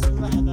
That's what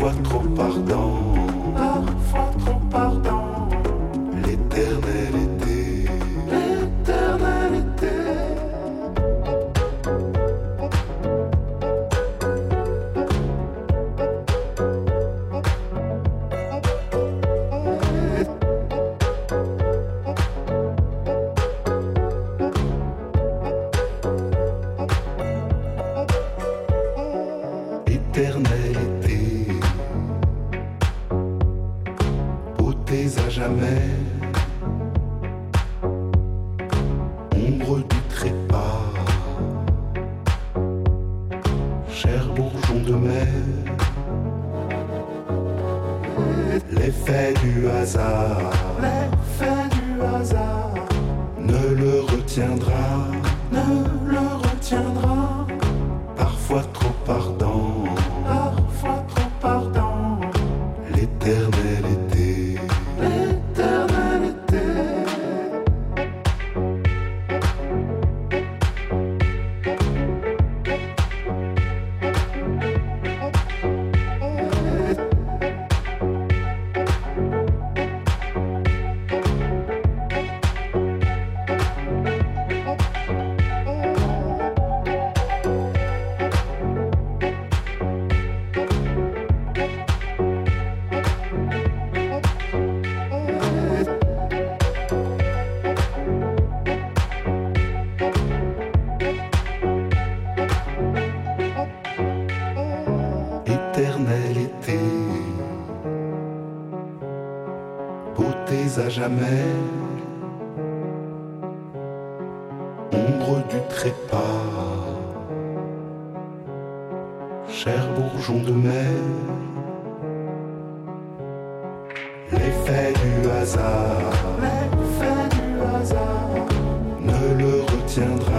fois trop ardent. Ombre du trépas, cher bourgeon de mer, du hasard, l'effet du hasard. Ne le retiendra.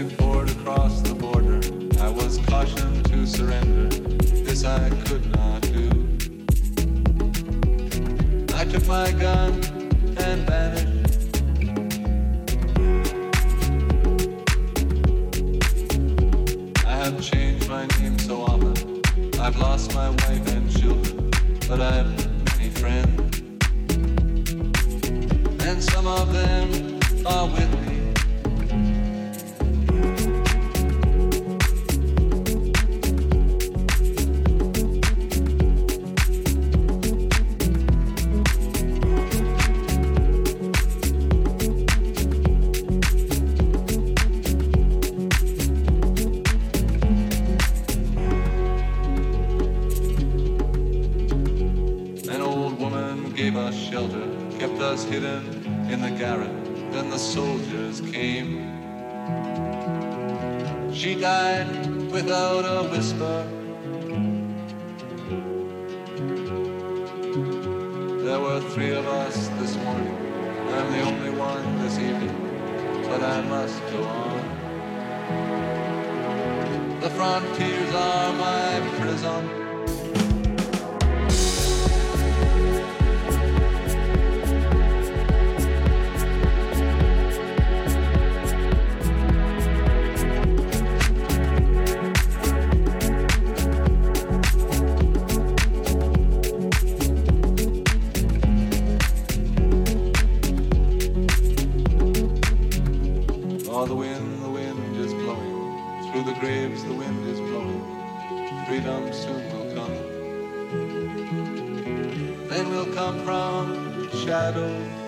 poured across the border. I was cautioned to surrender. This I could not do. I took my gun and vanished. i have changed my name so often. I've lost my wife and children, but I've many friends. And some of them are with me. without a whisper. There were three of us this morning. I'm the only one this evening, but I must go on. The frontiers are my prison. freedom soon will come. Then we'll come from shadows.